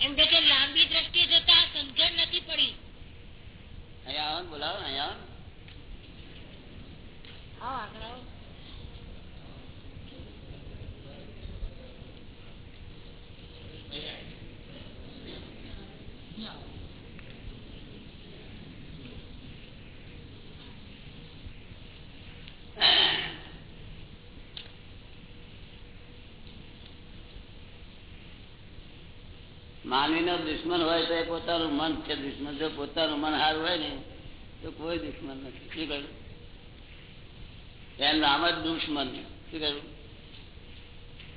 એમ કે લાંબી દ્રષ્ટિ જતા સમજણ નથી પડી. અહીંયા આવો બોલાવો અહીંયા આવો આવો આગળ આવો. માનવી નો દુશ્મન હોય તો એ પોતાનું મન છે. દુશ્મન જો પોતાનું મન હારું હોય ને, તો કોઈ દુશ્મન નથી. શું કહ્યું? એમ નામ જ દુશ્મન શું કહ્યું?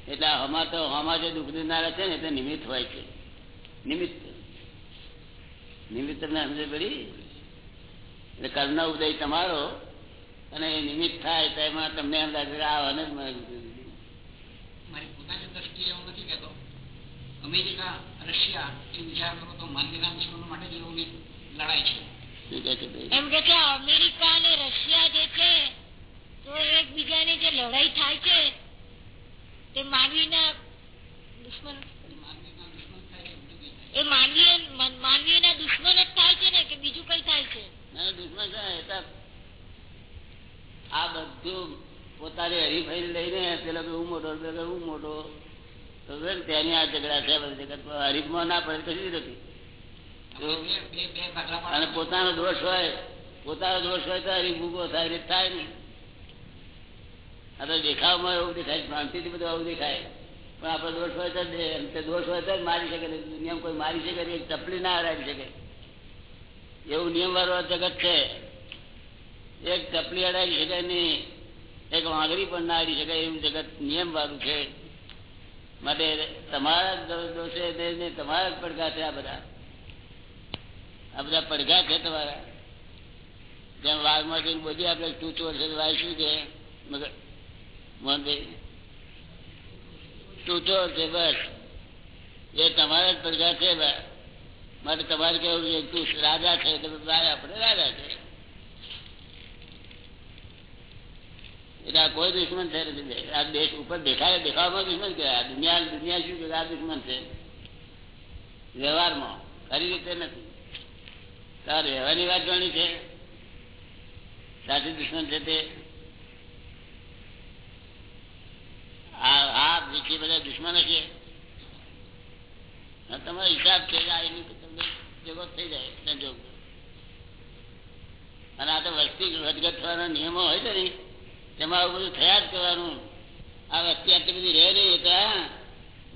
એટલે હમા તો, હમા જે દુઃખ દેનારા છે ને તે નિમિત્ત હોય છે. નિમિત્ત. નિમિત્ત તમને સમજે પડી? એટલે કર્ણ ઉદય તમારો અને એ નિમિત્ત થાય તો એમાં તમને એમ લાગે કે જ મારી પોતાની દ્રષ્ટિએ હું નથી કહેતો. અમેરિકા રશિયા એ વિચાર કરો તો માનવીના દુશ્મનો માટે જ એઓની લડાઈ છે. શું કહે છે ભાઈ? એમ કે છે અમેરિકા અને રશિયા જે છે તો એકબીજાની જે લડાઈ થાય છે તે માનવીના દુશ્મન માનવીના દુશ્મન થાય છે બીજું કંઈ થાય એ માનવીય મન- માનવીના દુશ્મન જ થાય છે ને કે બીજું કઈ થાય છે? દુશ્મન આ બધું પોતાની હરીફાઈ લઈને પેલા હું મોટો પેલા હું મોટો તો તેની આ ઝઘડા છે જગત હરીફમાં ના પડે કશું નથી આપણે બે બે બે ભાગલા અને પોતાનો દોષ હોય પોતાનો દોષ હોય તો હરીફ ભૂગો થાય રીત થાય નહીં. આ તો દેખાવમાં એવું દેખાય ભ્રાંતિથી બધું આવું દેખાય. પણ આપણો દોષ હોય તો દોષ હોય તો મારી શકે નિયમ કોઈ મારી શકે નહીં, એક ચપલી ના હરાવી શકે. એવું નિયમ વાળું જગત છે. એક ચપલી અડાવી શકે નહીં એક વાંગડી પણ ના અડી શકે એવું જગત નિયમ વાળું છે. માટે તમારા દોષે તમારા જ પડઘા છે આ બધા. આ બધા પડઘા છે તમારા. જેમ વાઘમાં જઈને બધી આપણે ચોર છે વાઘ શું છે? મગર, મોહનભાઈ. તું ચોર છે બસ. એ તમારા જ પડઘા છે માટે તમારે કેવું છે? તું રાજા છે, તમે આપણે રાજા છે. એટલે આ કોઈ દુશ્મન છે આ દેશ ઉપર દેખાય દેખાવામાં દુશ્મન કહેવાય આ દુનિયા દુનિયા શું કે આ દુશ્મન છે. વ્યવહારમાં ખરી રીતે નથી. તાર વ્યવહારની વાત જાણી છે. સાચું દુશ્મન છે તે? આ બીજી બધા દુશ્મન છે? તમારો હિસાબ છે આ એની તમને જગો થઈ જાય સંજોગ અને આ તો વસ્તી વધઘટ થવાના નિયમો હોય છે ને? તેમાં આવું બધું થયા જ કરવાનું. આ વસ્તી આટલી બધી રહે નહીં હતા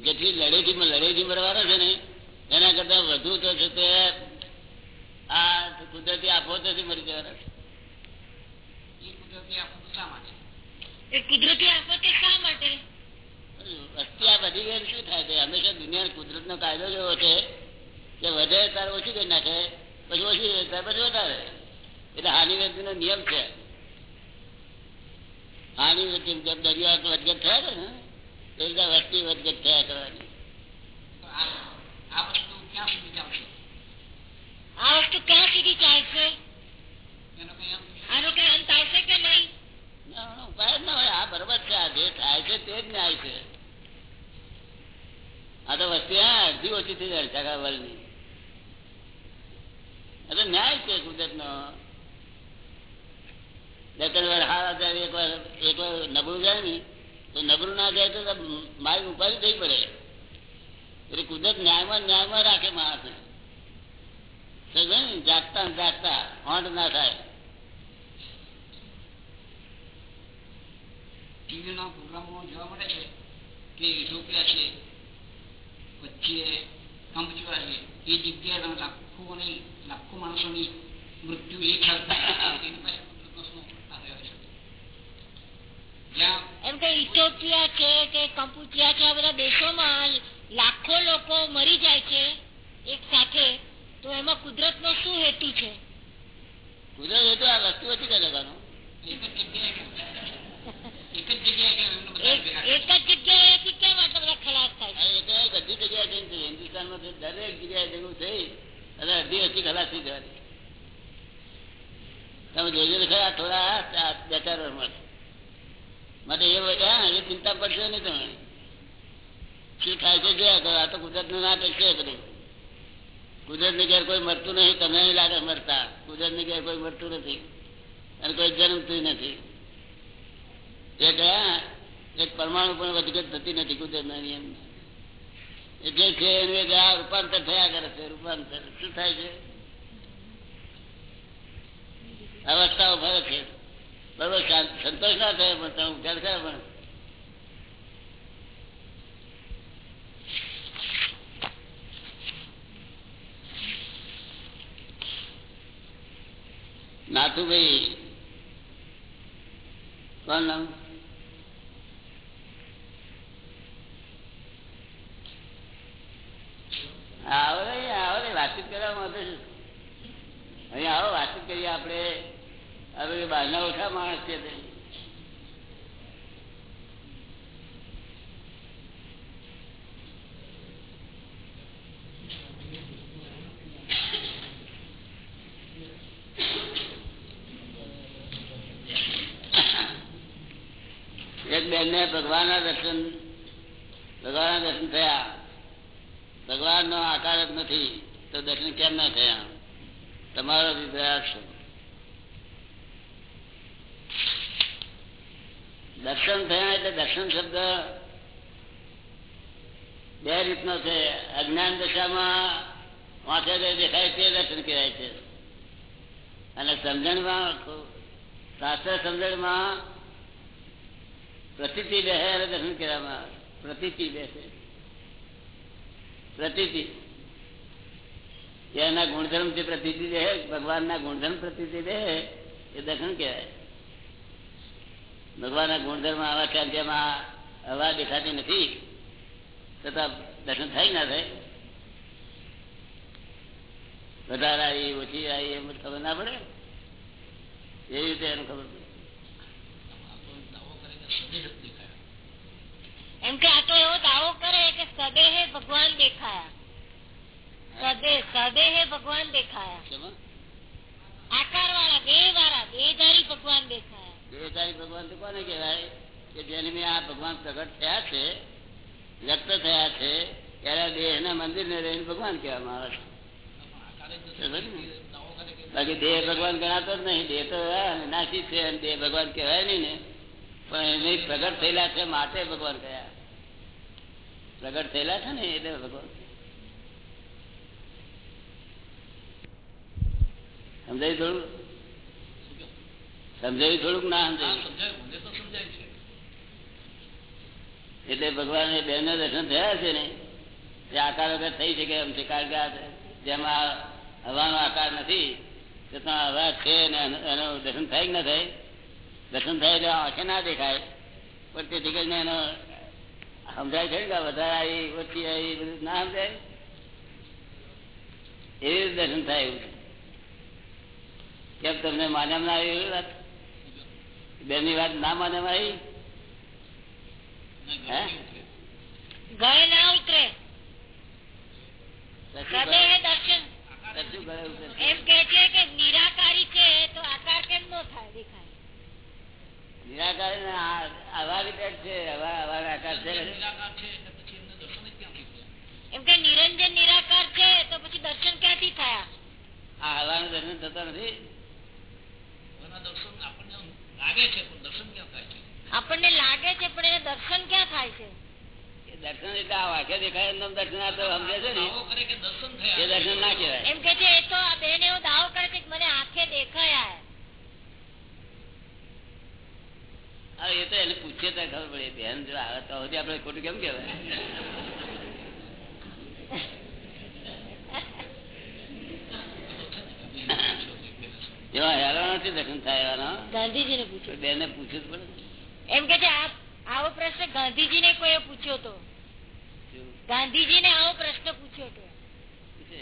જેટલી લડેથી લડેથી મરવાના છે ને એના કરતા વધુ તો છે તે આ કુદરતી આફતોથી મરી જવાના છે. કુદરતી આફત શા માટે? વસ્તી ગઈ શું થાય છે? હંમેશા દુનિયા કુદરત નો કાયદો એવો છે કે વધે તારે ઓછી કરી નાખે પછી ઓછી પછી વધારે. એટલે હાનિ વ્યક્તિ નો નિયમ છે. હાનિ વચ્ચે દરિયા વધઘટ થયા કરે ને એ વસ્તી વધઘટ થયા કરવાની. આ આ વસ્તુ ક્યાં સુધી ચાલશે આનો કઈ અંત આવશે કે નહીં? ઉપાય જ ના હોય. આ બરોબર છે. આ જે થાય છે તે જ ન્યાય છે. આ તો વસ્તી હા અડધી ઓછી થઈ જાય વર્ગની આ તો ન્યાય છે કુદરત નો બે હારા જાય એક વાર એક વાર નબળું જાય ને, તો નબળું ના જાય તો મારી ઉપાધિ થઈ પડે. એટલે કુદરત ન્યાયમાં ન્યાયમાં રાખે માણસને. સમજ્યો ને? જાગતા જાગતા હોંડ ના થાય. ટીવીના પ્રોગ્રામો જોવા મળે છે કે રૂપિયા છે પછી કંપચુરા છે. એ જગ્યાએ લાખો અને લાખો માણસોની મૃત્યુ એક સાથે એની પાસે કુદરતનો શું આવ્યો છે જ્યાં એમ કે ઇથોપિયા છે કે કંપુચિયા છે આ બધા દેશોમાં લાખો લોકો મરી જાય છે એક સાથે તો એમાં કુદરત નો શું હેતુ છે કુદરત એ તો આ વસ્તુ ઓછી કરી દેવાનું એક જ જગ્યાએ એક જ જગ્યાએ કે એમને બધા એક ભેગા એક જ જગ્યાએથી કેમ આટલા બધા ખલાસ થાય છે આ એ તો બધી જગ્યાએ થઈને છે. હિન્દુસ્તાનમાં તો દરેક જગ્યાએ ભેગું થઈ અને અડધી અડધી ખલાસ થઈ જવાની તમે જોજો તો ખરા થોડા આ બે ચાર વર્ષમાં માટે એ બધા હા, એ ચિંતા પડશે નહીં તમે શું થાય છે જોયા કરો આ તો કુદરતનું નાટક છે બધું કુદરતની ઘેર કોઈ મરતું નહીં તમને નહીં લાગે મરતા કુદરતની ઘેર કોઈ મરતું નથી અને કોઈ જન્મતું નથી એ ગયા એક પરમાણુ પણ વધઘટ થતી નથી કુદરત ના નિયમ એ જે છે એનું એ ગયા રૂપાંતર થયા કરે છે, રૂપાંતર. શું થાય છે? અવસ્થાઓ ભરે છે. બરોબર સંતોષ ના થાય પણ તમે ઉકેલ પણ. નાથુભાઈ, કોણ નામ આવો ને અહીંયા આવો ને વાતચીત કરવા માટે અહીંયા આવો વાતચીત કરીએ આપણે. હવે બહારના ઓછા માણસ છે એક બેન ને ભગવાન ના દર્શન ભગવાન ના દર્શન થયા. ભગવાન નો આકાર જ નથી. તો દર્શન કેમ ના થયા? તમારો દર્શન થયા એટલે દર્શન શબ્દ બે રીતનો છે. અજ્ઞાન દશામાં વાંચે દેખાય તે દર્શન કહેવાય છે. અને સમજણમાં શાસ્ત્ર સમજણમાં પ્રતિતિ બેસે અને દર્શન કરવામાં આવે પ્રતિતિ બેસે. પ્રતિતિ. એના ગુણધર્મથી પ્રતિતિ રહે ભગવાનના ગુણધર્મ પ્રતિતિ રહે એ દર્શન કહેવાય ભગવાનના ગુણધર્મ આવા છે જેમાં હવા દેખાતી નથી છતાં દર્શન થાય કે ના થાય વધારે આવી ઓછી આવી એમ ખબર ના પડે એ રીતે એનું ખબર પડે દાવો કરે કે સદેહ જ દેખાયા એમ કે આ તો એવો દાવો કરે કે સદેહે ભગવાન દેખાયા સદે સદેહે ભગવાન દેખાયા શેમાં? આકાર વાળા બે વાળા બેધારી ભગવાન દેખાયા દેહધારી ભગવાન તો કોને કહેવાય કે જેને આ ભગવાન પ્રગટ થયા છે વ્યક્ત થયા છે ત્યારે દેહના મંદિરને રહીને ભગવાન કહેવામાં આવે છે આકારે જ સમજ ને? નથી. દાવો કરે કે બાકી દેહ ભગવાન ગણાતો જ નહીં દેહ તો હા, નાસી છે અને દેહ ભગવાન કહેવાય નહીં ને પણ એને પ્રગટ થયેલા છે માટે ભગવાન કયા પ્રગટ થયેલા છે ને એટલે ભગવાન સમજાયું થોડું સમજાયું થોડુંક? ના સમજાયું. તો એટલે ભગવાન એ બેન દર્શન થયા છે ને? એ આકાર વગર થઈ શકે એમ છે. કારણ કે જેમાં હવાનો આકાર નથી તો ત્યાં હવા છે ને એનું દર્શન થાય કે ના થાય? દર્શન થાય એટલે આંખે ના દેખાય. પણ તેથી કરીને એનો સમજાય છે ને કે વધારે આવી ઓછી આવી બધું ના સમજાય? એવી રીતે દર્શન થાય એવું છે. કેમ તમને માન્યામાં ના આવી વાત? બેનની વાત ના માન્યામાં આવી? ગળે ના ઉતરે? દર્શન. કે છે કે નિરાકારી છે તો આકાર કેમ નો થાય દેખાય? નિરાકાર છે આકાર છે? એમ કે નિરંજન નિરાકાર છે તો પછી દર્શન ક્યાંથી થયા? આ હવાનું દર્શન થતા નથી એના દર્શન આપણને આમ લાગે છે પણ દર્શન ક્યાં થાય છે? આપણને લાગે છે પણ એને દર્શન ક્યાં થાય છે? દર્શન એટલે આ વાક્ય દેખાય દર્શન આ તો સમજે છે ને? દાવો કરે કે દર્શન એ દર્શન ના કહેવાય. એમ કે છે એ તો આ બેન એવો દાવો કરે છે કે મને આંખે દેખાયા. હવે એ તો એને પૂછીએ તો ખબર પડે બેન જો આવે તો આપણે ખોટું કેમ કહેવાય? એવા હેરાન નથી દર્શન થાય એવાના ગાંધીજીને પૂછ્યું બેને પૂછ્યું પડે એમ કે છે આવો પ્રશ્ન ગાંધીજીને કોઈ પૂછ્યો તો? શું? ગાંધીજીને આવો પ્રશ્ન પૂછ્યો તો? પૂછે.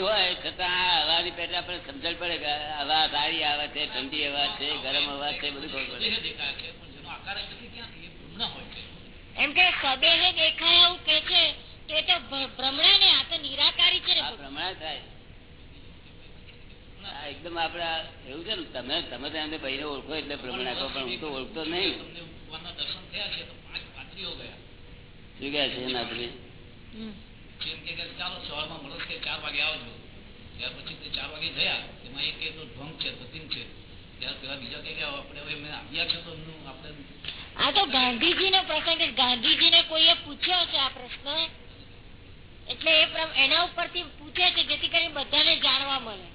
હોય છતાં આ હવાની પેટે આપણે સમજણ પડે કે હવા સારી આવે છે ઠંડી હવા છે ગરમ હવા છે બધું ખબર પડે. એમ કે સદેહે દેખાય એવું કે છે તો એ તો ભ્રમણા ને આ તો નિરાકારી છે ને થાય. એકદમ આપડા એવું છે ને તમે તમે તો એમને બહીને ઓળખો એટલે પ્રમાણે કહો પણ હું તો ઓળખતો નહીં. દર્શન થયા છે તો પાંચ પાત્રીઓ ગયા. શું કહે છે હમ. એમ કે કે ચાલો સવારમાં મળો કે ચાર વાગે આવજો. ત્યાર પછી તે ચાર વાગે ગયા. એમાં એક કે ભંગ છે પતિમ છે. ત્યાર પેલા બીજા કઈ કે આપણે હવે આવ્યા છે તો આપણે આ તો ગાંધીજીનો પ્રસંગ ગાંધીજી ને કોઈએ પૂછ્યો છે આ પ્રશ્ન? એટલે એના ઉપરથી પૂછે છે જેથી કરી બધાને જાણવા મળે.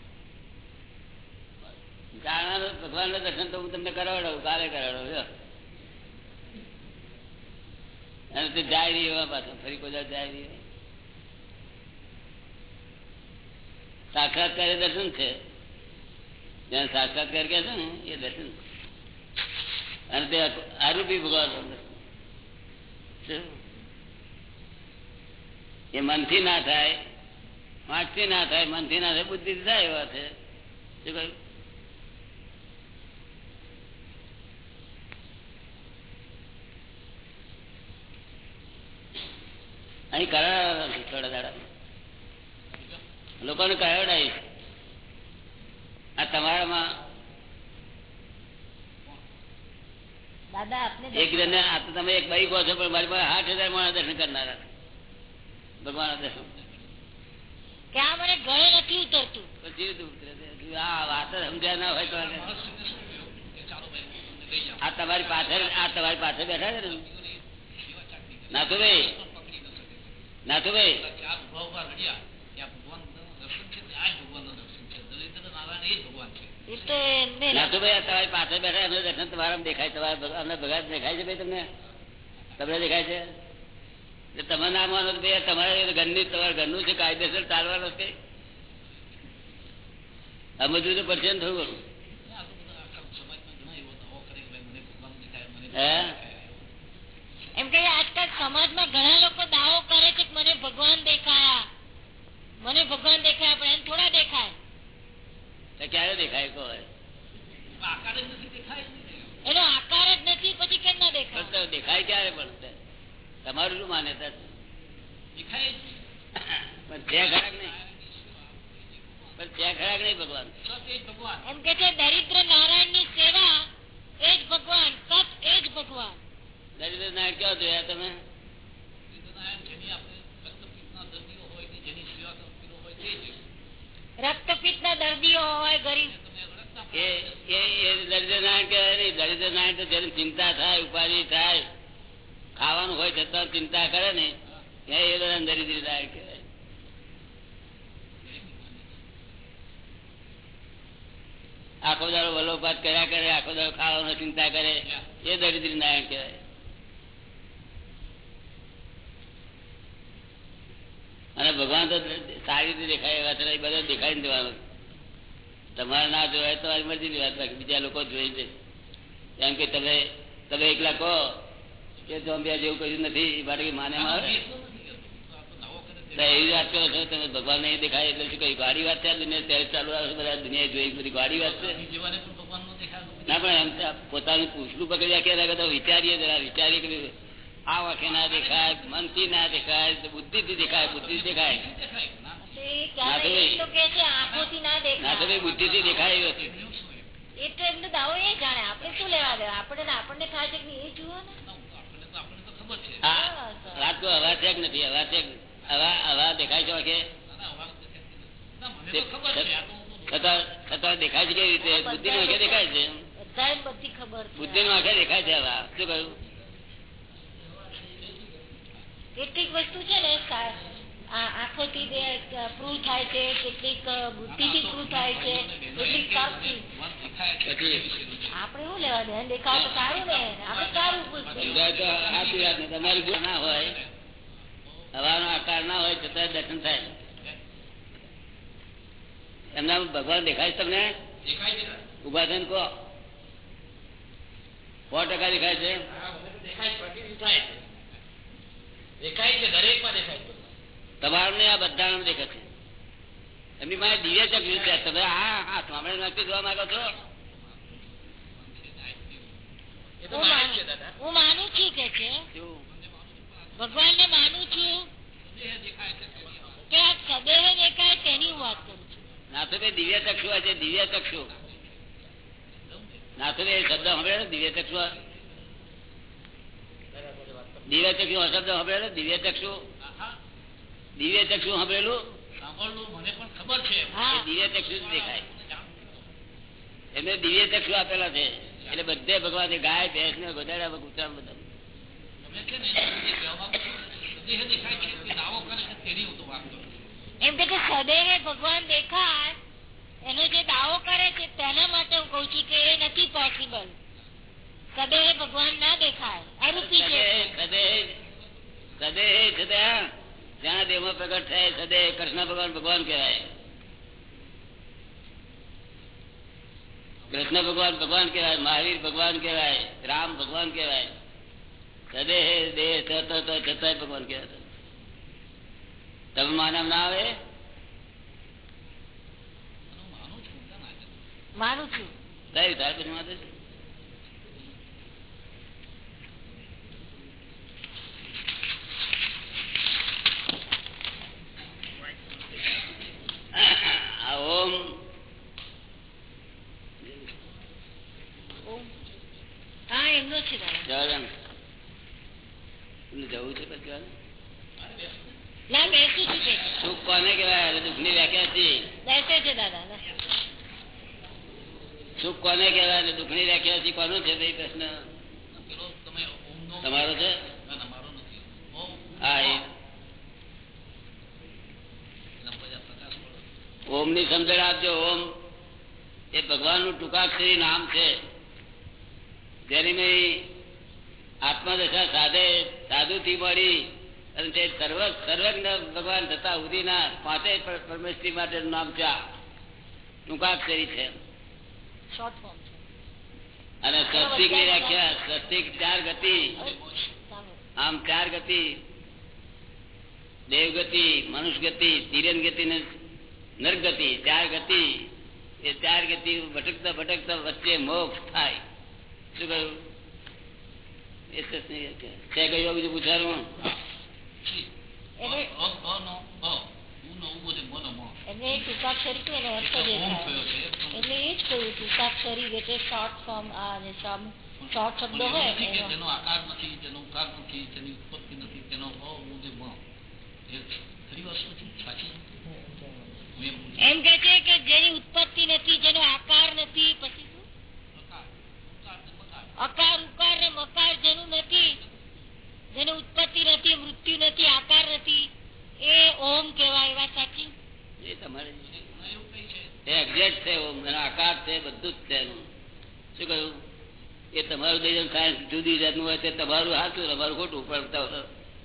જાણવાનું ભગવાન દર્શન તો હું તમને કરાવડાવું, કાલે કરાવડાવું જાય રહી એવા પાછો, ફરી કોઈ જાય રહી સાક્ષાત્કાર દર્શન છે. જ્યાં સાક્ષાત્કાર કે છે ને, એ દર્શન. અને તે આરૂપી ભગવાન શું? એ મનથી ના થાય વાંચથી ના થાય મનથી ના થાય બુદ્ધિ થાય એવા છે. શું કહ્યું? અહીં કરાવડા નથી થોડા દાડા લોકોને કરાવડાવીશ આ તમારામાં દાદા એક જણ આ તો તમે એક ભાઈ કહો છો પણ મારી પાસે આઠ હજાર માણસ દર્શન કરનારા ભગવાન દર્શન મને ગળે નથી ઉતરતું. ઉતરે આ વાત સમજ્યા ના હોય તો આ- તમારી પાછળ આ તમારી પાછળ બેઠા છે ને. નાથુભાઈ નાથુભાઈ. દર્શન નાથુભાઈ તમારી પાછળ બેઠા એમનું દર્શન તમારા દેખાય તમારા ભગવાન દેખાય છે ભાઈ તમને? તમને દેખાય છે? તમે ના માનો ભાઈ તમારે ઘરની તમારા ઘરનું છે કાયદેસર ચાલવાનું છે સમજવું તો પડશે ને થોડું ઘણું. કે. એમ કે આજકાલ સમાજમાં લોકો દાવો કરે છે કે મને ભગવાન દેખાયા મને ભગવાન દેખાયા પણ એને થોડા દેખાય ક્યારે દેખાય કહો આકાર જ નથી દેખાય એનો આકાર જ નથી પછી કેમ ના દેખાય દેખાય ક્યારે પણ? તમારું શું માન્યતા છે? દેખાય પણ છે ખરાક નહીં? પણ છે ખરાક નહીં ભગવાન? સત એ જ ભગવાન. એમ કે છે દરિદ્ર નારાયણની સેવા એ જ ભગવાન સત એ જ ભગવાન. દરિદ્ર નારાયણ ક્યાં જોયા તમે? વેદનારાયણ જેની આપણે રક્તપિત્તના દર્દીઓ હોય કે જેની સેવા કરતો હોય તે જ રક્તપિત્ત ના દર્દીઓ હોય ગરીબ. એ એ એ દરિદ્ર નારાયણ કહેવાય દરિદ્ર નારાયણ તો જેની ચિંતા થાય ઉપાધિ થાય ખાવાનું હોય છતાં ચિંતા કરે ને એ બધા દરિદ્ર આખો દારો વલોપાત કર્યા કરે, આખો દારો ખાવાનો ચિંતા કરે, એ દરિદ્ર નારાયણ કહેવાય. અને ભગવાન તો સારી રીતે દેખાય એવા છે બધા દેખાય ને દેવાનું તમારે ના જોવાય તમારી મરજીની વાત બાકી બીજા લોકો જોઈ દે એમ કે તમે તમે એકલા કહો કે જોમ્બિયા જેવું કર્યું નથી એ માને આવે એટલો એવી વાત કરો છો તમે ભગવાન નહીં દેખાય એટલે શું કઈ ગાડી વાત છે દુનિયા ત્યારે ચાલુ આવે બધા દુનિયા જોઈ બધી ગાડી વાત છે. તે જીવાને પણ ભગવાન નો દેખાય ના પણ એમ પોતાનું પૂછલું પકડ્યા કે કરતા વિચારીએ જરા વિચારીએ કે આ વાંખે ના દેખાય મનથી ના દેખાય બુદ્ધિ દેખાય દેખાય. ના તો એ ક્યારે એ તો કે છે આંખોથી ના ના તો દેખાય. ભાઈ બુદ્ધિથી દેખાય એ? એ એમનો દાવો એ જાણે આપણે શું લેવા દે આપણે આપણને થાય છે એ જુઓ ને ના, આપણને તો આપણને તો ખબર છે આ વાત તો હવા છે કે નથી? હવા છે હવા હવા દેખાય છે છતાં દેખાય કેવી રીતે? બુદ્ધિ નો આંખે દેખાય છે? બધાને બધી ખબર બુદ્ધિ નો આંખે દેખાય છે હવા શું કહ્યું? કેટલીક વસ્તુ છે ને આંખોથી પ્રૂવ થાય છે કેટલીક બુદ્ધિથી પ્રૂવ થાય છે કેટલીક તર્કથી. આપણે શું લેવા દે દેખાવ તો સારું ને? આપણે સારું ને તમારી ભૂલ ના હોય હવાનો આકાર ના હોય છતાં દર્શન થાય એમના ભગવાન દેખાય છે તમને? દેખાય છે ને? ઊભા થઈને કહો. સો ટકા દેખાય છે? દેખાય છે, દરેકમાં દેખાય છે. દરેકમાં દેખાય છે તમારું ને આ બધા દેખે છે એમની મારે દિવ્ય ચક્ર છે. તમે હા હા સ્વામી નથી જોવા માંગો છો? હું માનું છે કે છે. માનું છું વાત. કે આ સદેહ દેખાય તેની વાત કરું છું. ના તો ભાઈ દિવ્ય ચક્ષુ છે દિવ્ય ચક્ષુ. ના તો ભાઈ શબ્દ સાંભળે ને દિવ્ય ચક્ષુ દિવ્ય ચક્ષુ શબ્દ સાંભળેલો દિવ્ય ચક્ષુ. દિવ્ય ચક્ષુ સાંભળેલું? સાંભળવું મને પણ ખબર છે. હા. એ દિવ્ય ચક્ષુ દેખાય. એમને દિવ્ય ચક્ષુ આપેલા છે. એટલે બધે ભગવાન ગાય ભેંસ ને કૂતરા બધા. સદેહ દેખાય છે. તે દાવો કરે છે તેની હું તો વાત કરું છું. એમ કે સદેહે ભગવાન દેખાય એનો જે દાવો કરે છે તેના માટે હું કઉ છું કે એ નથી પોસિબલ સદેહે ભગવાન ના દેખાય અરૂપી છે સદે સદે સદે છતાં જ્યાં દેવમાં પ્રગટ થાય સદે કૃષ્ણ ભગવાન ભગવાન કહેવાય. કૃષ્ણ ભગવાન ભગવાન કહેવાય મહાવીર ભગવાન કહેવાય રામ ભગવાન કહેવાય. સદે દેહ તત તત છતાંય ભગવાન કહેવાય તમે માનવ ના આવે? માનું છું કઈ તાર પછી માથે છે? આ ઓમ ઓમ. હા એમનો છે દાદા જવાન જવું છે પછી વાર? ના બેસું છું કે સુખ કોને કહેવાય દુઃખની વ્યાખ્યા છે બેસે છે દાદા ના. સુખ કોને કહેવાય અને દુઃખની વ્યાખ્યા છે ભાઈ પ્રશ્ન? તમારો છે. ઓમ. ની સમજણ આપજો ઓમ એ ભગવાનનું ટૂંકાક્ષરી નામ છે. જેની મેં આત્મદશા સાધે સાધુ થી મળી અને તે સર્વ સર્વજ્ઞ ભગવાન થતા સુધીના પાંચે પર- પરમેશ્વરી માટેનું નામ છે ટૂંકાક્ષરી છે શોર્ટ ફોર્મ છે અને સ્વસ્તિકની વ્યાખ્યા સ્વસ્તિક ચાર ગતિ. આમ ચાર ગતિ. દેવગતિ મનુષ્ય ગતિ, તિરન ગતિ ને નરગતિ ચાર ગતિ. એ ચાર ગતિ ભટકતા ભટકતા વચ્ચે મોક્ષ થાય. શું કહ્યું? એ છે કયું બીજું પૂછારું છી. એને- અ, અ, નો, અ. ઉ નો ઉ બધે મ નો મ. ટૂંકાક્ષરી કહ્યું એનો અર્થ. પણ- એટલે એ જ કહ્યું ટૂંકાક્ષરી એટલે શોર્ટ ફોર્મ આ શબ્દો હોય એનો આકાર નથી તેનો ઉકાર નથી તેની ઉત્પત્તિ નથી તેનો અ ઉ ને મ. એ ખરી વસ્તુ છે સાચી હું એમ પૂછું. એમ કે છે કે જેની ઉત્પત્તિ નથી જેનો આકાર નથી પછી શું આકાર, ઉકાર ને મકાર. અકાર ઉકાર ને મકાર જેનું નથી જેની ઉત્પત્તિ નથી મૃત્યુ નથી આકાર નથી એ ઓમ કહેવાય એ વાત સાચી એ તમારે અને એવું કઈ છે એ એક્ઝેક્ટ છે ઓમ એનો આકાર છે બધું જ છે એનું શું કહ્યું એ તમારું દઈ સાયન્સ જુદી જાતનું હોય તે તમારું સાચું તમારું ખોટું પણ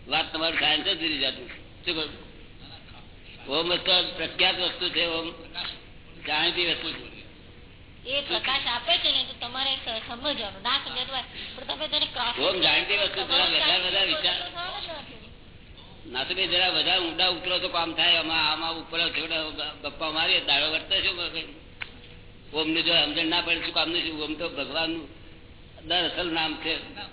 વાત તમારું સાયન્સ જ જુદી જતું. શું કહ્યું ઓમ તો પ્રખ્યાત વસ્તુ છે ઓમ જાણીતી વસ્તુ છે. એ પ્રકાશ આપે છે ને તો તમારે સમજવાનું. ના સમજાતું પણ તમે તેને ક્રોસ ઓમ જાણતી વસ્તુ જરા વધારે વધારે વિચાર ના તો ભાઈ જરા વધારે ઊંડા ઉતરો તો કામ થાય. આમાં આમાં ઉપર થોડા ગપ્પા મારીએ દાડો વર્તે શું ઓમ ને જો સમજણ ના પડે શું કામ નહીં ઓમ તો ભગવાનનું દર અસલ નામ છે ને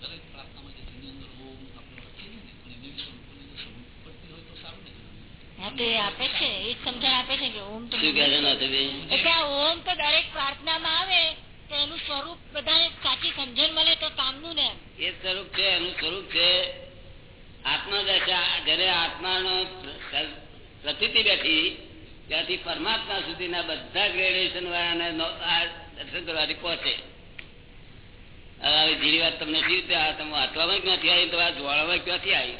દરેક પ્રાર્થનામાં જે જેની અંદર ઓમ આપણે વાંચીએ છીએ ને પણ એની વિશે ઉપરની અંદર સમજ પડતી હોય તો સારું ને એ આપે છે એ સમજણ આપે છે કે ઓમ તો શું કહે છે નાથુભાઈ? એટલે ઓમ તો દરેક પ્રાર્થનામાં આવે તો એનું સ્વરૂપ બધાને સાચી સમજણ મળે તો કામનું ને એ સ્વરૂપ છે એનું સ્વરૂપ છે આત્મદશા જયારે આત્માનો પ્રતિતિ બેઠી ત્યાંથી પરમાત્મા સુધીના બધા ગ્રેડેશન વાળાને દર્શન કરવાથી પહોંચે. હવે આવી વાત તમને શી રીતે આ તમે આટલામાં ક્યાંથી આવી તમારા જોડવામાં ક્યાંથી આવી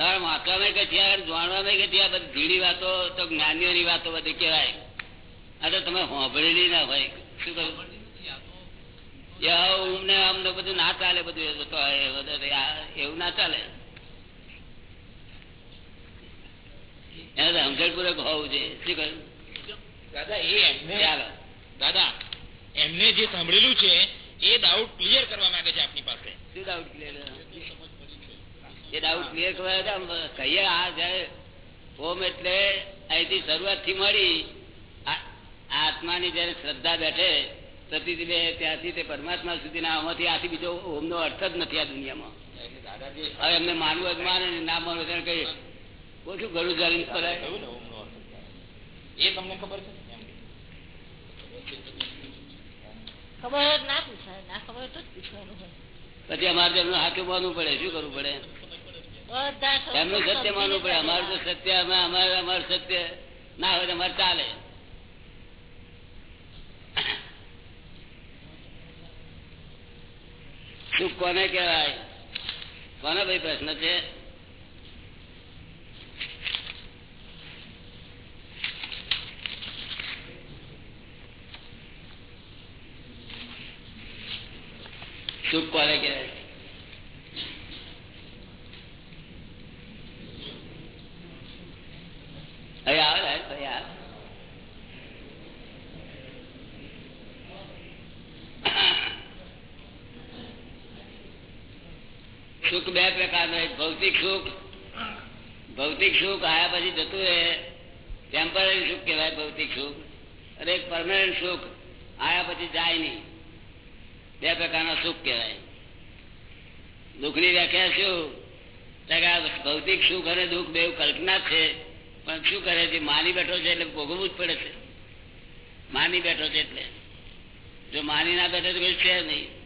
રે વાંચવામાં ક્યાંથી આવે જોડવામાં બધી જીડી વાતો તો જ્ઞાનીઓની વાતો બધી કહેવાય. આ તો તમે સાંભળેલી ના હોય. શું કહ્યું? સાંભળતી નથી આ તો એ આવું ને આમ ને બધું ના ચાલે બધું. તો એ બધું આ એવું ના ચાલે. એને તો સમજણપૂર્વક હોવું છે શું કહ્યું? દાદા એ એમને ચાલો. દાદા એમને જે સાંભળેલું છે એ ડાઉટ ક્લિયર કરવા માંગે છે આપની પાસે. શું ડાઉટ ક્લિયર એ ડાઉટ ક્લિયર કરવા કહીએ આ જાય ઓમ એટલે અહીંથી શરૂઆતથી મળી આત્માની જયારે શ્રદ્ધા બેઠે પ્રતિથી બે ત્યાંથી તે પરમાત્મા સુધીના આમાંથી આથી બીજો ઓમનો અર્થ જ નથી આ દુનિયામાં. હવે એમને માનવું જ માને ના માનવું તેને કહીએ ઓછું ઘણું ચાલીને કરાય કહ્યું ને ઓમનો અર્થ એ તમને ખબર છે? ખબર ના પૂછાય ના ખબર તો જ પૂછવાનું હોય. પછી અમારે તેમનું હાથું માનવું પડે શું કરવું પડે? એમનું સત્ય માનવું પડે. અમારું તો સત્ય અમે અમારે અમારું સત્ય ના હોય અમારે ચાલે. સુખ કોને કહેવાય? કોને ભાઈ પ્રશ્ન છે? સુખ કોને કહેવાય હવે આવે ને ભાઈ આવે સુખ ભૌતિક સુખ ભૌતિક સુખ આયા પછી જતું રહે. ટેમ્પરરી સુખ કહેવાય ભૌતિક સુખ. અને એક પરમાનન્ટ સુખ આયા પછી જાય નહીં. બે પ્રકારના સુખ કહેવાય. દુઃખની વ્યાખ્યા શું? ભૌતિક સુખ અને દુઃખ બે કલ્પના છે. પણ શું કરે છે? માની બેઠો છે એટલે ભોગવવું જ પડે છે. માની બેઠો છે એટલે. જો માની ના બેઠો તો કઈ છે નહીં.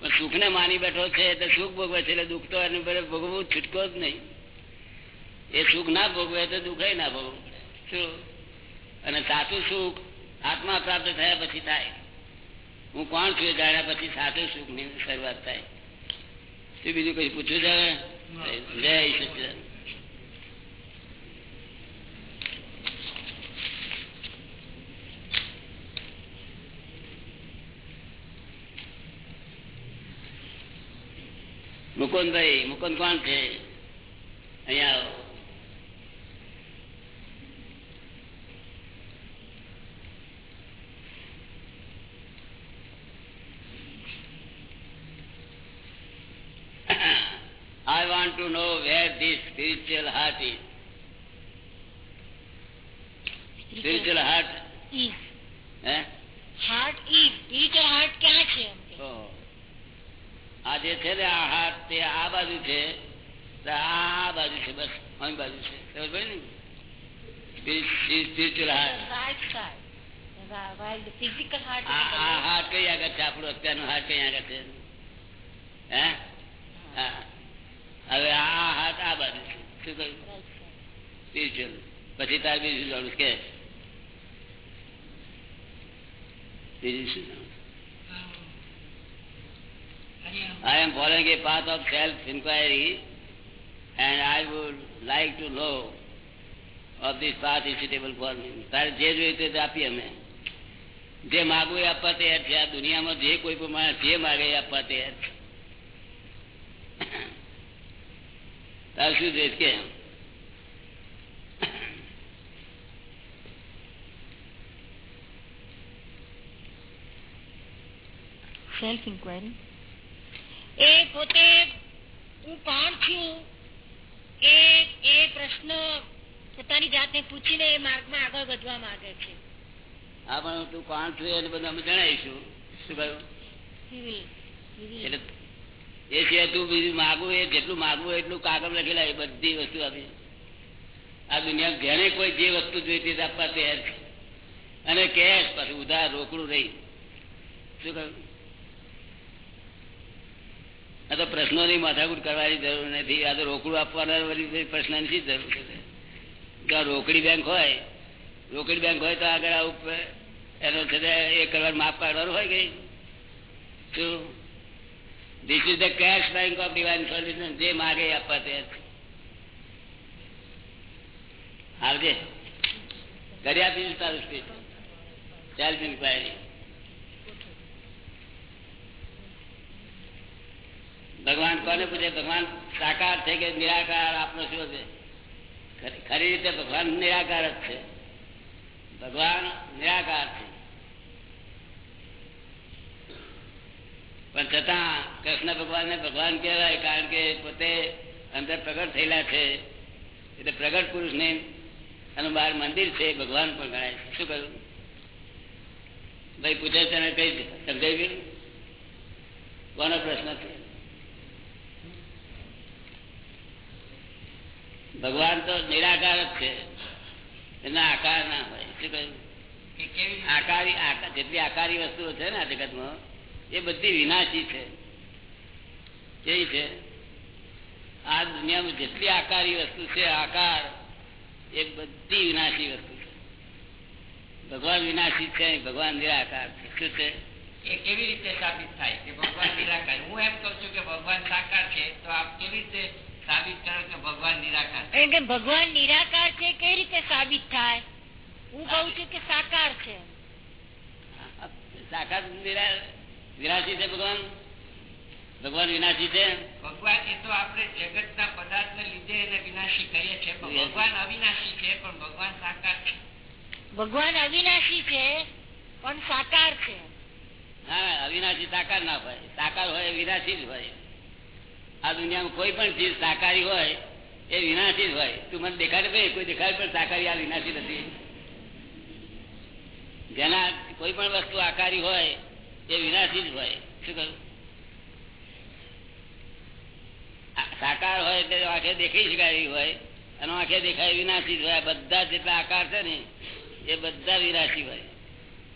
પણ સુખને માની બેઠો છે તો સુખ ભોગવે છે એટલે દુઃખ તો એની ભોગવવું છૂટકો જ નહીં. એ સુખ ના ભોગવે તો દુઃખ ના ભોગવું શું? અને સાચું સુખ આત્મા પ્રાપ્ત થયા પછી થાય. હું કોણ છું એ જાણ્યા પછી સાચું સુખની શરૂઆત થાય. શું બીજું કઈ પૂછ્યું છે? જય સચિદાનંદ મુકુંદભાઈ મુકુંદ કોણ છે અહીંયા આવો I want to know where this spiritual heart is. Spiritual heart, Is. Eh? Heart is. Spiritual heart. આ જે છે ને આ હાથ તે આ બાજુ છે આ બાજુ છે બસ અહીં બાજુ છે. ખબર ને? Spiritual heart. આ કઈ આગળ આપણું અત્યારનું હાથ કઈ આગળ છે? હે. હવે આ હાથ આ બાજુ છે. શું કહ્યું? સ્પિરિચ્યુઅલ. પછી તાર બીજું જાણું કે. બીજું શું I am following a path of self-inquiry and I would like to know of this path is suitable for me. તારે જે જોયું તે આપીએ અમે જે માગવું એ આપવા તૈયાર છે આ દુનિયામાં જે કોઈ પણ માણસ જે માગે એ આપવા તૈયાર છે તારે શું જોઈએ છે કે Self inquiry. એ પોતે હું કોણ છું? એ એ પ્રશ્ન પોતાની જાતને પૂછીને એ માર્ગમાં આગળ વધવા માંગે છે. હા પણ તું કોણ છું એને બધું અમે જણાવીશું. શું કહ્યું. એટલે એ સિવાય તું બીજું માગવું એ જેટલું માગવું હોય એટલું કાગળ લખેલા એ બધી વસ્તુ આપી. આ દુનિયા જેને કોઈ જે વસ્તુ જોઈતી આપવા તૈયાર છે. અને કેશ પાછું ઉધાર રોકડું રહી. શું કહ્યું? આ તો પ્રશ્નોની માથાકૂટ કરવાની જરૂર નથી. આ તો રોકડું આપવાના પ્રશ્ન શી જરૂર છે? રોકડી બેંક હોય, રોકડી બેંક હોય તો આગળ આવું એનો છે એ કરવાનું માપ કાઢવાનું હોય કઈ શું? This is the cash bank of divine solution જે માગે આપવા તે આવજે. કરી આપીશું તારું સ્પીચ સેલ્ફ ઇન્ક્વાયરી ભગવાન કોને પૂછે? ભગવાન સાકાર છે કે નિરાકાર? આપનો શું છે? ખરી- રીતે ભગવાન નિરાકાર જ છે. ભગવાન નિરાકાર છે. પણ છતાં કૃષ્ણ ભગવાન ને ભગવાન કહેવાય કારણ કે પોતે અંદર પ્રગટ થયેલા છે. એટલે પ્રગટ પુરુષ ને એનું બહાર મંદિર છે, ભગવાન પણ ગણાય છે. શું કહ્યું? ભાઈ પૂછે તને કઈ સમજાવી કોનો પ્રશ્ન છે? ભગવાન તો નિરાકાર જ છે. એના આકાર ના હોય. શું કહ્યું? એ આકારી જેટલી આકારી વસ્તુઓ છે ને આ જગતમાં એ બધી વિનાશી છે. કેવી છે? આ દુનિયામાં જેટલી આકારી વસ્તુ છે આકાર એ બધી વિનાશી વસ્તુ છે. ભગવાન વિનાશી છે ભગવાન નિરાકાર છે. શું છે? એ કેવી રીતે સાબિત થાય? કે ભગવાન નિરાકાર. હું એમ કહું છું કે ભગવાન સાકાર છે તો આપ કેવી રીતે સાબિત કરો કે ભગવાન નિરાકાર કે ભગવાન નિરાકાર છે કઈ રીતે સાબિત થાય? હું કઉ છું કે સાકાર છે. સાકાર નિરા- વિનાશી છે ભગવાન? ભગવાન વિનાશી છે? ભગવાન એ તો આપણે જગતના પદાર્થને લીધે એને વિનાશી કહીએ છીએ. ભગવાન અવિનાશી છે પણ ભગવાન સાકાર છે. ભગવાન અવિનાશી છે પણ સાકાર છે. હા અવિનાશી સાકાર ના હોય. સાકાર હોય વિનાશી જ હોય. આ દુનિયામાં કોઈ પણ ચીજ સાકારી હોય, એ વિનાશી જ હોય. તું મને દેખાડે ભાઈ કોઈ દેખાડે પણ સાકારી આ વિનાશી નથી. જેના કોઈ પણ વસ્તુ આકારી હોય, એ વિનાશી જ હોય. શું કહ્યું? સાકાર હોય એટલે આંખે દેખાઈ શકાય હોય, અને આંખે દેખાય વિનાશી જ હોય. બધા જેટલા આકાર છે ને, એ બધા વિનાશી હોય.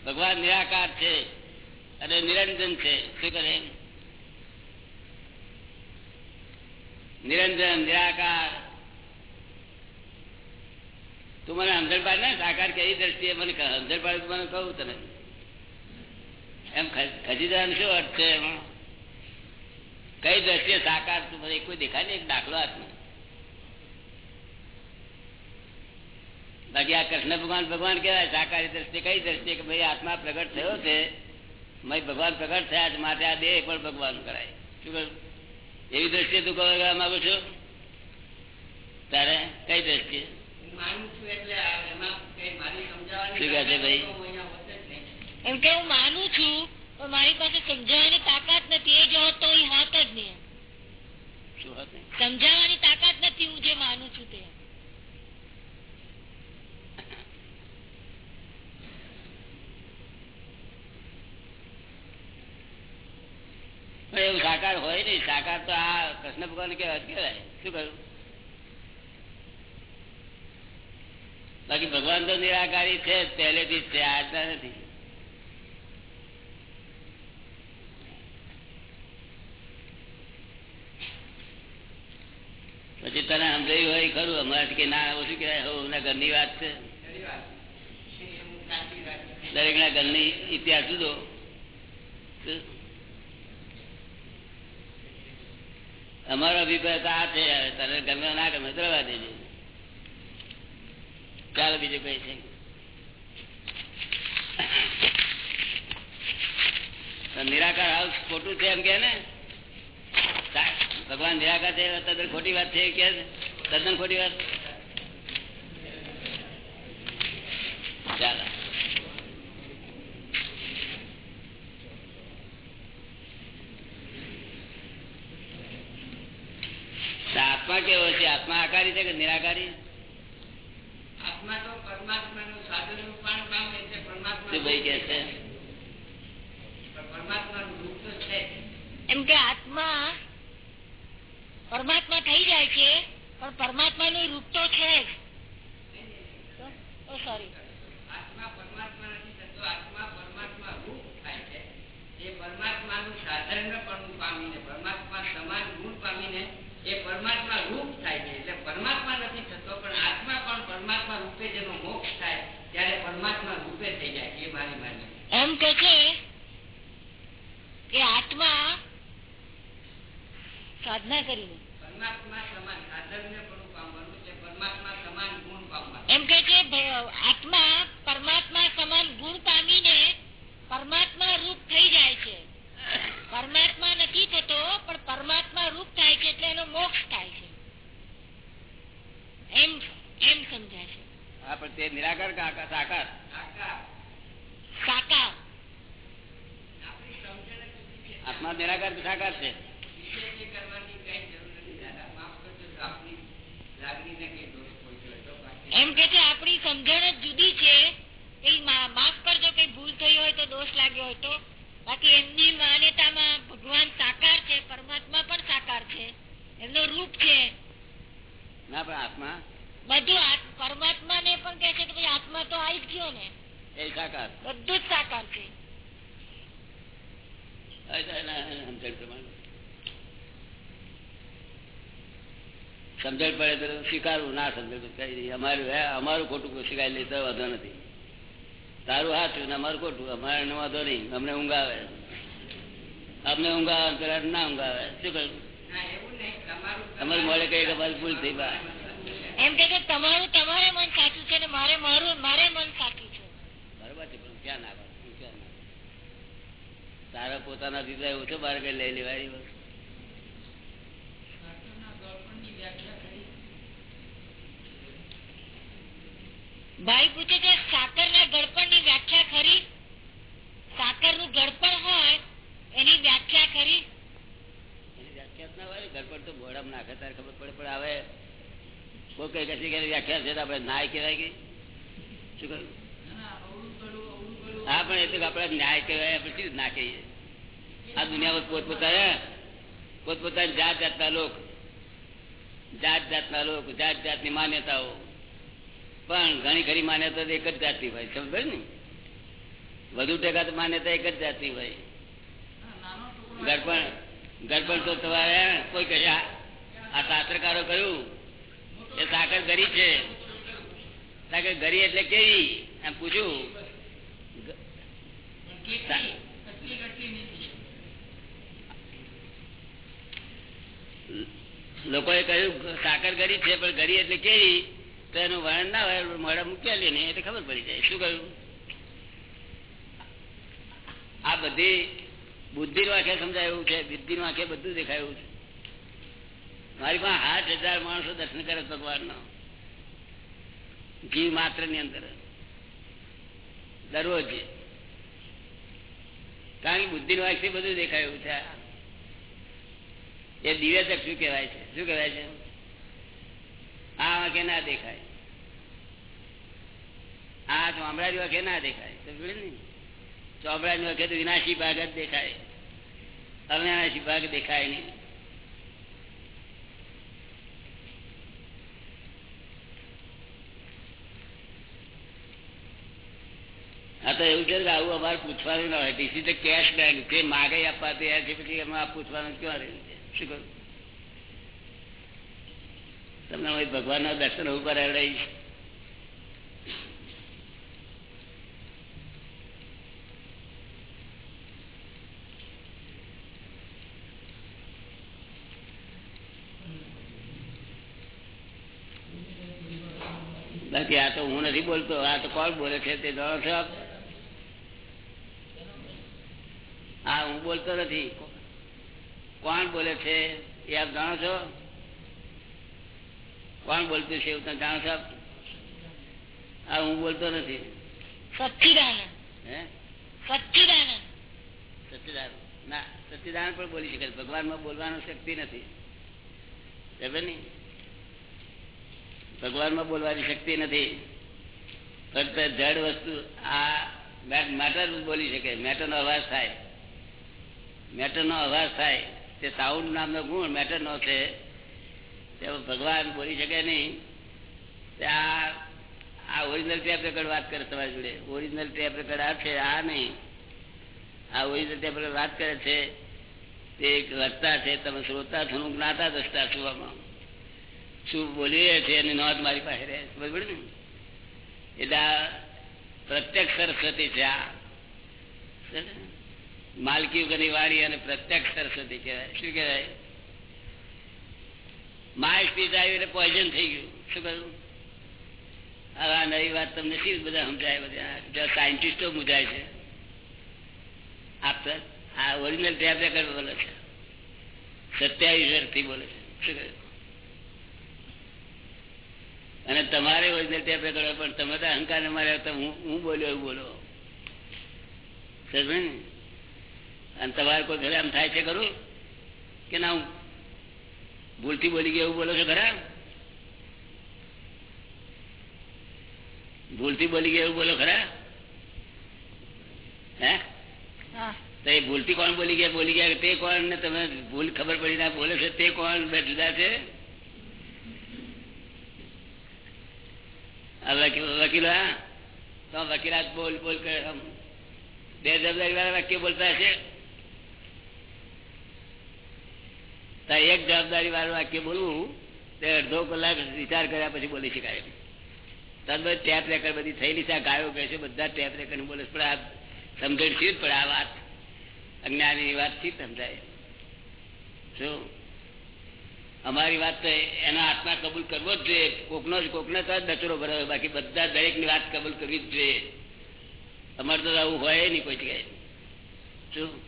ભગવાન નિરાકાર છે, અને નિરંજન છે. શું કરે? નિરંજન, નિરાકાર. તું મને પાડ ને સાકાર કેવી દ્રષ્ટિએ મને. પાડ મને કહું તને. એમ ખ- ખજીદાનો શું અર્થ છે એમાં? કઈ દ્રષ્ટિએ સાકાર? તું મને કોઈ દેખાય ને એક દાખલો હાથમાં બાકી આ કૃષ્ણ ભગવાન ભગવાન કહેવાય. સાકારી દ્રષ્ટિએ, કઈ દ્રષ્ટિએ કે ભાઈ આત્મા પ્રગટ થયો છે? ભાઈ ભગવાન પ્રગટ થયા છે માટે આ દેહ પણ ભગવાન કરાય. શું એવી દ્રષ્ટિએ તું કરવા માંગુ છું? તારે? કઈ દ્રષ્ટિએ? એમાં કે હું માનું છું પણ મારી પાસે સમજાવવાની તાકાત નથી. એ જો હોત તો હોત જ શું હોત નહીં? સમજાવવાની તાકાત નથી હું જે માનું છું તે. સાકાર હોય નહીં. સાકાર તો આ કૃષ્ણ ભગવાન કહેવાય. શું કરું બાકી ભગવાન તો નિરાકારી છે પહેલેથી છે. આજના નથી. પછી તને સમજાયું હોય ખરું? અમારે કે ના ઓછું કહેવાય? ઘરની વાત છે. દરેક ના ઘરની ઇતિહાસ જુદો. અમારો અભિપ્રાય તો આ છે તને ગમે ના ગમે તો દેજે. ચાલો બીજું કઈ છે નિરાકાર હાઉસ ખોટું છે એમ કે ને? ભગવાન નિરાકાર છે, તદ્દન ખોટી વાત છે, કે તદ્દન ખોટી વાત ચાલો તો આત્મા કેવો છે આત્મા છે કે નિરાકારી? આત્મા તો પરમાત્માનું સાધનનું પણ પામે છે પરમાત્મા ભાઈ કે છે? પણ પરમાત્માનું રૂપ તો છે. જ. એમ કે આત્મા પરમાત્મા થઈ જાય છે પણ પરમાત્માનું રૂપ તો છે જ. સોરી આત્મા પરમાત્મા નથી થતો આત્મા પરમાત્મા રૂપ થાય છે એ પરમાત્માનું સાધન પણ પામીને પરમાત્મા સમાન ગુણ પામીને એ પરમાત્મા રૂપ થાય છે. એટલે પરમાત્મા નથી થતો પણ આત્મા પણ પરમાત્મા રૂપે જેનો મોક્ષ થાય ત્યારે પરમાત્મા રૂપે થઈ જાય એ મારી માની એમ કે છે કે આત્મા સાધના કરીને. પરમાત્મા સમાન સાધનને પણ પામવાનું છે. પરમાત્મા સમાન ગુણ પામવાનું એમ કે છે આત્મા પરમાત્મા સમાન ગુણ પામીને પરમાત્મા રૂપ થઈ જાય છે પરમાત્મા નથી થતો પણ પરમાત્મા રૂપ થાય છે એટલે એનો મોક્ષ થાય છે એમ એમ સમજાય છે હા પણ તે નિરાકાર સાકાર. આત્મા નિરાકાર સાકાર છે? એમ કે છે આપણી સમજણ જ જુદી છે. માફ કરજો કઈ ભૂલ થઈ હોય તો દોષ લાગ્યો હોય તો. બાકી એમની માન્યતામાં ભગવાન સાકાર છે પરમાત્મા પણ સાકાર છે. એમનો રૂપ છે. ના પણ આત્મા બધું પરમાત્મા ને પણ કે છે કે ભાઈ આત્મા તો આવી જ ગયો ને. એ સાકાર. બધું જ સાકાર છે. સમજણ પડે તો સ્વીકારવું ના સમજણ કઈ અમારું હે અમારું ખોટું સ્વીકારી લે તો વાંધો નથી. તારું હાથું ને અમારું ખોટું અમારે વાંધો નહીં. અમને ઊંઘ આવે. અમને ઊંઘ આવે ના ઊંઘ આવે. શું કહ્યું? તમારું અમારે મળે કઈ કે અમારી ભૂલ થઈ બા. એમ કે તમારું તમારે મન સાચું છે ને મારે મારું મારે મન સાચું છે. બરોબર છે પણ ક્યાં ના? તારા પોતાના અભિપ્રાય ઓછો બહાર કઈ લઈ લેવાય ભાઈ પૂછે છે સાકર ના ગળપણની વ્યાખ્યા ખરી? સાકરનું ગળપણ હોય એની વ્યાખ્યા ખરી? એની વ્યાખ્યા ના હોય ગડબડ તો ઘોડામાં નાખે તારે ખબર પડે પણ હવે કોઈ કઈ કઈ વ્યાખ્યા છે તો આપણે નાય કહેવાય કે? શું કહ્યું? હા, પણ એટલે આપણે ન્યાય કહેવાય, આપણે ના કહીએ? આ દુનિયામાં પોતપોતાના, પોતપોતાની જાત જાતના લોક, જાત જાતના લોક, જાત જાતની માન્યતાઓ. પણ ઘણી ખરી માન્યતા એક જ જાતની હોય સમજ ને? વધુ ટકા તો માન્યતા એક જ જાતની હોય. ગરબણ ગરબણ તો તમારે કોઈ કહે, આ આ શાસ્ત્રકારો કહ્યું કે સાકર ગરી છે. સાકર ગરી એટલે કેવી? એમ પૂછ્યું લોકોએ કહ્યું સાકર ગરી છે પણ ગરી એટલે કેવી? તો એનું વર્ણન ના હોય મોડા મૂકેલી ને એટલે ખબર પડી જાય. શું કહ્યું? આ બધી બુદ્ધિ નું આંખે સમજાયું છે બુદ્ધિ નું આંખે બધું દેખાયું છે. મારી પાસે આઠ હજાર માણસો દર્શન કરે ભગવાન નો જીવ માત્રની અંદર. દરરોજ. કારણ કે બુદ્ધિ નું બધું દેખાય છે. એ દિવ્ય ચક્ષુ કહેવાય છે? શું કહેવાય છે? આ વાંકે ના દેખાય? આ ચોમડાની વાંકે ના દેખાય. સમજ્યું ને? ચોમડાની વાંકે તો વિનાશી ભાગ જ દેખાય. અવિનાશી ભાગ દેખાય નહીં. આ તો એવું છે કે આવું અમારે પૂછવાનું ના હોય. ડીસી તો કેશ બેંક જે માગે આપવા તૈયાર છે, પછી એમાં પૂછવાનું ક્યાં રહ્યું છે શું તમને ભગવાન ના દર્શન હું કરાવડાવીશ બાકી આ તો હું નથી બોલતો. આ તો કોણ બોલે છે તે જાણો છો આપ? હા હું બોલતો નથી. કોણ બોલે છે એ આપ જાણો છો? કોણ બોલતું છે એવું તમે જાણો છો હા હું બોલતો નથી. સચ્ચિદાનંદ. હે? સચ્ચિદાનંદ. સચ્ચિદાન ના સચ્ચિદાન પણ બોલી શકે ભગવાનમાં બોલવાની શક્તિ નથી. સમજે ને? ભગવાનમાં બોલવાની શક્તિ નથી. ફક્ત જડ વસ્તુ આ મેટર બોલી શકે. મેટરનો અવાજ થાય. મેટરનો અવાજ થાય. તે સાઉન્ડ નામનો ગુણ મેટરનો છે. તે ભગવાન બોલી શકે નહીં. આ આ ઓરિજિનલ ટેપ રેકર્ડ વાત કરે તમારી જોડે. ઓરિજિનલ ટેપ રેકર્ડ આ છે, આ નહીં. આ ઓરિજિનલ ટેપ રેકર્ડ વાત કરે છે. તે એક વક્તા છે. તમે શ્રોતા છો, હું જ્ઞાતા દસતા છું આમાં. શું બોલી રહ્યા છે એની નોંધ મારી પાસે રહે બરોબર ને? એટલે આ પ્રત્યક્ષ સરસ્વતી છે આ. માલકી યુગની વાણી અને પ્રત્યક્ષ સરસ્વતી કહેવાય. શું કહેવાય? માસ સ્પીચ આવી એટલે પોઈઝન થઈ ગયું. શું કહ્યું હવે આ નવી વાત તમને શી બધા સમજાય બધા? સાયન્ટિસ્ટો મુજાય છે. આ ઓરિજિનલ ટેપ રેકર્ડ બોલે છે. સત્યાવીસ વર્ષથી બોલે છે. શું કહ્યું? અને તમારે ઓરિજિનલ ટેપ રેકર્ડ પણ તમે તો અહંકાર મારે હું બોલ્યો એવું બોલો. સમજ ને? અને તમારે કોઈ ઘરે આમ થાય છે ખરું? કે ના હું ભૂલથી બોલી ગયો એવું બોલો છો ખરા? ભૂલથી બોલી ગયો એવું બોલો ખરા? હે? હા. તો એ ભૂલથી કોણ બોલી ગયા? બોલી ગયા તે કોણ? ને તમે ભૂલ ખબર પડી ના બોલે છે તે કોણ? બે જુદા છે. વકીલ- હા? તો વકીલાત બોલ બોલ કરે. બે જવાબદારી વાળા વાક્ય બોલતા છે તો એક જવાબદારી વાળું વાક્ય બોલવું, તે અડધો કલાક વિચાર કર્યા પછી બોલી શકાય. તરત ટેપ રેકર બધી થયેલી છે ગાયો કહે છે, બધા ટેપ રેકર્ડ બોલે પણ આ સમજણથી પણ આ વાત. અજ્ઞાની વાતથી સમજાય. શું? અમારી વાત એના આત્મા કબૂલ કરવો જ જોઈએ. કોકનો જ કોકને તો દચરો ભરાવે બાકી બધા દરેકની વાત કબૂલ કરવી જ જોઈએ. અમારે તો આવું હોય નહીં કોઈ જગ્યાએ. શું?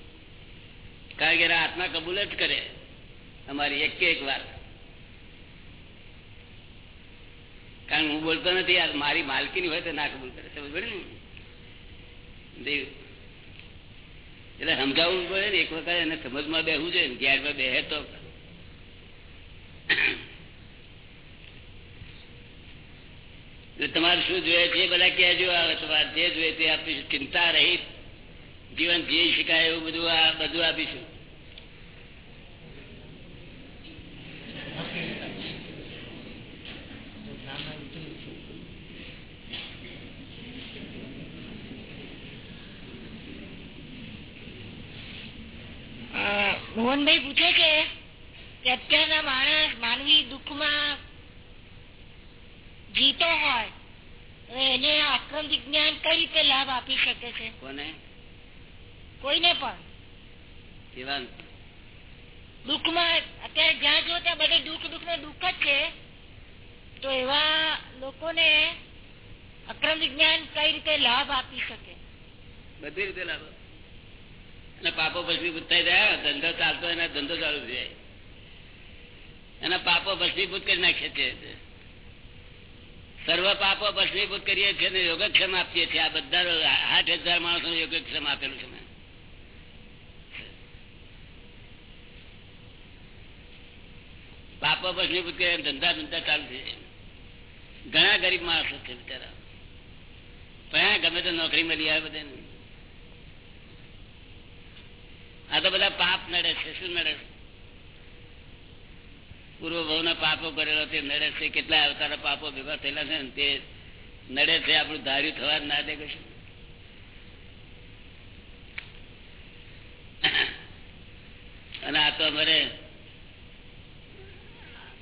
કારણ કે એના આત્મા કબૂલ જ કરે. અમારી એક એક વાત. કારણ હું બોલતો નથી, આ મારી માલકીની હોય તો ના કબૂલ કરે. સમજ પડે ને. એટલે સમજાવવું પડે ને, એક વખત એને સમજમાં બેહવું જોઈએ ને ઘેરમાં બેહે તો. તમારે શું જોઈએ છે બધા કહેજો આવે તમારે જે જોઈએ તે આપીશું. ચિંતા રહીત જીવન જીવી શકાય એવું બધું આ બધું આપીશું. મોહનભાઈ પૂછે છે કે અત્યારના માણસ માનવી દુઃખમાં જીતો હોય એને આક્રમ વિજ્ઞાન કઈ રીતે લાભ આપી શકે છે? કોને? કોઈને પણ. દુઃખમાં અત્યારે જ્યાં જો ત્યાં બધે દુઃખ દુઃખ ને દુઃખ જ છે તો એવા લોકોને અક્રમ વિજ્ઞાન કઈ રીતે લાભ આપી શકે? બધી રીતે લાભ પાપો ભસ્મીભૂત થઈ રહ્યા ધંધો ચાલતો એના ધંધો ચાલુ થઈ જાય. એના પાપો ભસ્મીભૂત કરી નાખે છે. સર્વ પાપો ભસ્મીભૂત કરીએ છીએ યોગક્ષેમ આપીએ છીએ. આ બધા આઠ હજાર માણસો યોગક્ષમ આપેલું છે પાપો ભસ્મીભૂત કરીએ ધંધા ધંધા ચાલુ થઈ ઘણા ગરીબ માણસો છે બિચારા. પણ ગમે તો નોકરી મળી આવે બધાને. આ તો બધા પાપ નડે છે. શું નડે પૂર્વ ભાવના પાપો કરેલો તે નડે છે. કેટલા અવતારા પાપો ભેગા થયેલા છે તે નડે છે. આપણું ધાર્યું થવા ના દે કશું. અને આ તો અમારે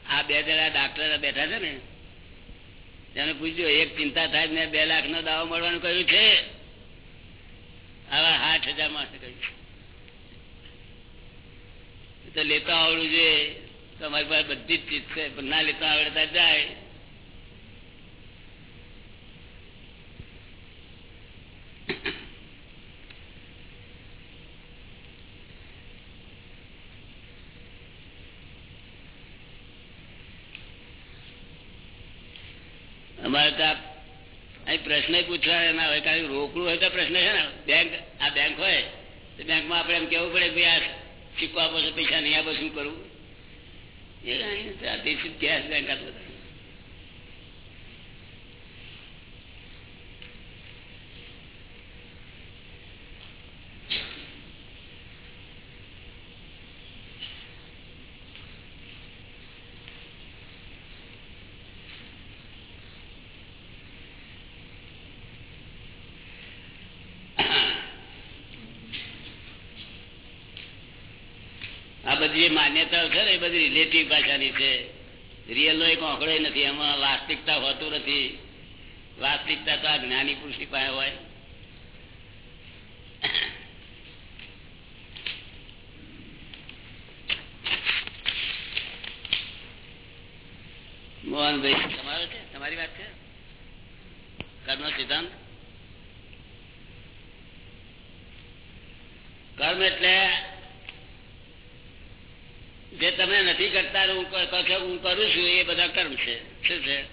આ બે જણા ડાક્ટર બેઠા છે ને તેને પૂછ્યું એક ચિંતા થાય ને બે લાખ નો દાવો મળવાનું કહ્યું છે. આવા આઠ હજાર માણસે કહ્યું છે. તો લેતા આવડવું જોઈએ તો અમારી પાસે બધી જ ચીજ છે, પણ ના લેતા આવડતા જાય. અમારે તો અહીં પ્રશ્ન પૂછવા ના હોય કારણ રોકડું હોય તો પ્રશ્ન છે ને? બેંક આ બેંક હોય તો બેંકમાં આપણે એમ કેવું પડે ભાઈ આ આપો છો પૈસા નહીં આપો શું કરવું? એ દેશી બેંક આ બધા આ બધી જે માન્યતાઓ છે ને બધી રિલેટિવ ભાષાની છે. રિયલ નો એક આંકડો નથી. એમાં વાસ્તવિકતા હોતું નથી. વાસ્તવિકતા તો આ જ્ઞાની પુરુષની પાસે હોય. મોહનભાઈ, તમારો છે? તમારી વાત છે? કર્મ સિદ્ધાંત? કર્મ એટલે જે તમે નથી કરતા હું હું કરું છું એ બધા કર્મ છે. શું છે?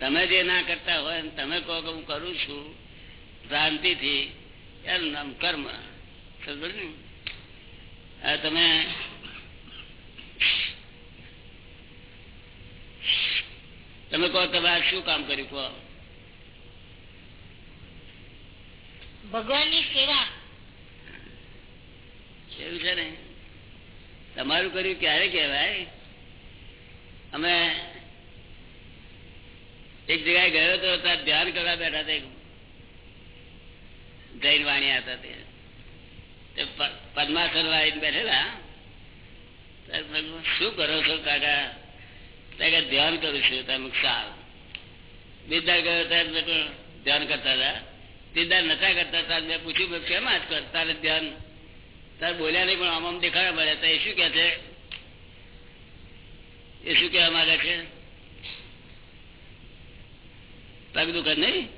તમે જે ના કરતા હોય તમે કહો કે હું કરું છું ભ્રાંતિથી એનું નામ કર્મ. સમજો ને? તમે તમે કહો તમે શું કામ કર્યું કહો. ભગવાનની સેવા. એવું છે ને? તમારું કર્યું ક્યારે કહેવાય? અમે એક જગ્યાએ ગયો તો ત્યાં ધ્યાન કરવા બેઠા હતા જૈન વાણી હતા તે. પદ્માસન વાળીને બેઠેલા. શું કરો છો કાકા? ત્યાં ધ્યાન કરું છું. તમે સાલ. બીજા ગયો ત્યારે ધ્યાન કરતા હતા. બીજા નતા કરતા હતા મેં પૂછ્યું, કેમ આજ કર તારે ધ્યાન? તારે બોલ્યા નહીં, પણ આમ આમ દેખાડા પડે તો એ શું કે છે? એ શું કહેવા માંગે છે? પગ દુખે નહીં?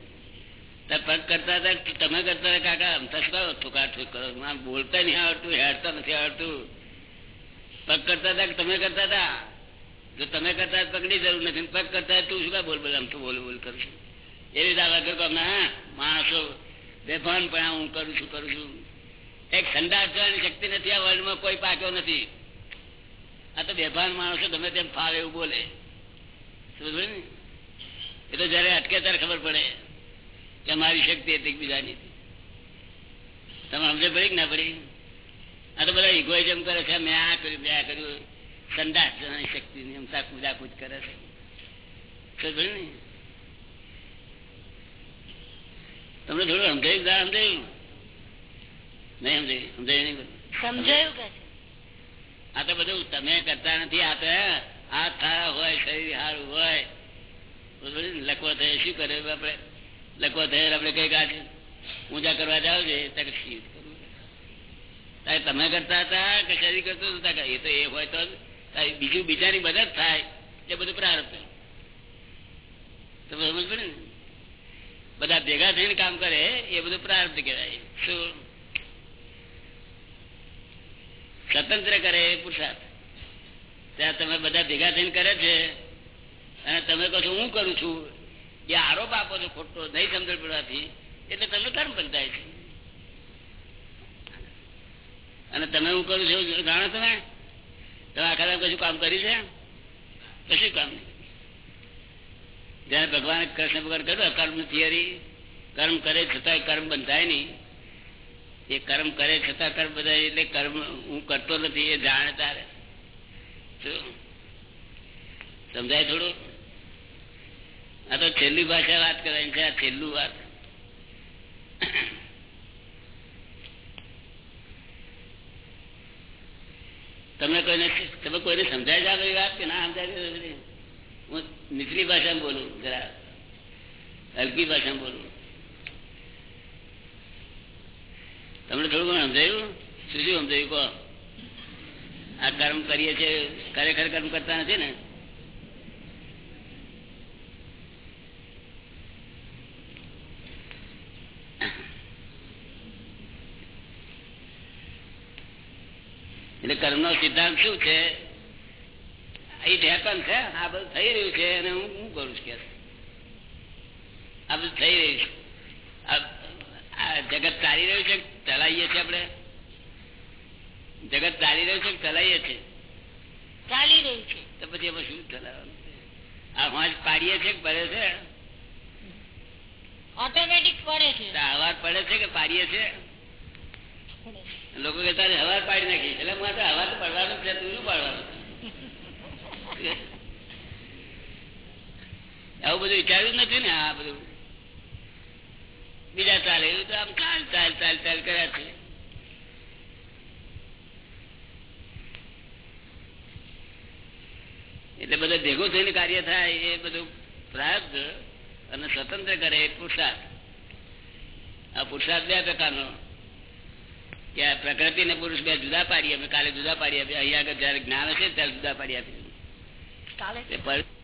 તાર પગ કરતા હતા તમે કરતા હતા? કાકા, આમ શું કરો? ઠુકા કરો. બોલતા નહીં આવડતું, હેડતા નથી આવડતું. પગ કરતા હતા કે તમે કરતા હતા? જો તમે કરતા પગની જરૂર નથી. પગ કરતા તું શું બોલ બોલ આમ તો બોલ બોલ કરું છું? એવી કે અમે હા, માણસો બેભાન પણ હું કરું છું કરું છું. એક સંદાસ જવાની શક્તિ નથી આ વર્લ્ડમાં કોઈ પાક્યો નથી. આ તો બેભાન માણસો, ગમે તેમ ફાવે એવું બોલે. સમજ એ તો જયારે અટકે ત્યારે ખબર પડે કે મારી શક્તિ હતી બીજાની તમે સમજે પડી કે ના પડી? આ તો બધા ઇગોઇઝમ કરે છે, મેં આ કર્યું, મેં આ કર્યું. સંદાસ જવાની શક્તિ ની એમ કૂદા કૂદ કરે છે. સમજ ને? તમને થોડું સમજાયું સમજાયું? નહીં સમજાયું સમજાયું નહીં આ તો બધું તમે કરતા નથી આ તો આ સારા હોય શરીર સારું હોય. લખવો થયે શું કરે આપડે લખવો થયે આપડે કઈ કાઢે? પૂજા કરવા જાવ છે તમે કરતા હતા કે શરીર કરતો હતા એ તો એ હોય તો બીજું બીજાની મદદ થાય એ બધું પ્રારબ્ધ તમે સમજ પડે ને? બધા ભેગા થઈને કામ કરે એ બધું પ્રારબ્ધ કહેવાય. શું? સ્વતંત્ર કરે એ પુરુષાર્થ. ત્યાં તમે બધા ભેગા થઈને કરે છે. અને તમે કહો છો, હું કરું છું. એ આરોપ આપો છો ખોટો, નહીં સમજણ પડવાથી, એટલે તમે કર્મ બંધાય છે. અને તમે હું કરું છું જાણો તમે તમે આખા દાડો કશું કામ કર્યું છે? કશું કામ નહીં. જયારે ભગવાન કૃષ્ણ ભગવાન કર્યું કર્મ થિયરી, કર્મ કરે છતાંય કર્મ બંધાય નહીં. એ કર્મ કરે છતાં તાર બધા એટલે કર્મ હું કરતો નથી, એ જાણે તારે. સમજાય થોડું? આ તો છેલ્લી ભાષા વાત કરવાની છે, આ છેલ્લું વાત. તમે કોઈને તમે કોઈને સમજાય જાવ એ વાત કે ના સમજાય હું નીચલી ભાષામાં બોલું, જરા હલકી ભાષામાં બોલું. કર્મ ખરેખર કર્મ કરતા નથી ને? એટલે કર્મ નો સિદ્ધાંત શું છે? એ હેપન છે આ બધું થઈ રહ્યું છે અને હું શું કરું છું કે આ બધું થઈ રહ્યું છે. જગત ચાલી રહ્યું છે? ચલાવીએ છીએ આપણે? જગત ચાલી રહ્યું છે કે ચલાવીએ છીએ? ચાલી રહ્યું છે. તો પછી એમાં શું ચલાવવાનું? આ વાંચ પાડીએ છીએ કે પડે છે? ઓટોમેટિક પડે છે. હવાર પડે છે કે પાડીએ છીએ? લોકો કહેતા હવાર પાડી નાખી એટલે મારે હવાર તો પડવાનું છે તું શું પાડવાનું? આવું બધું વિચાર્યું જ નથી ને આ બધું. બીજા ચાલે એવું તો આમ ચાલ ચાલ ચાલ ચાલ કર્યા છે. એટલે બધા ભેગું થઈને કાર્ય થાય એ બધું પ્રાર્થ અને સ્વતંત્ર કરે એ પુરુષાર્થ આ પુરુષાર્થ બે પ્રકારનો. કે આ પ્રકૃતિ ને પુરુષ બે જુદા પાડી અમે કાલે જુદા પાડી આપીએ અહીંયા આગળ જયારે જ્ઞાન હશે ત્યારે જુદા પાડી આપીએ કાલે? પર-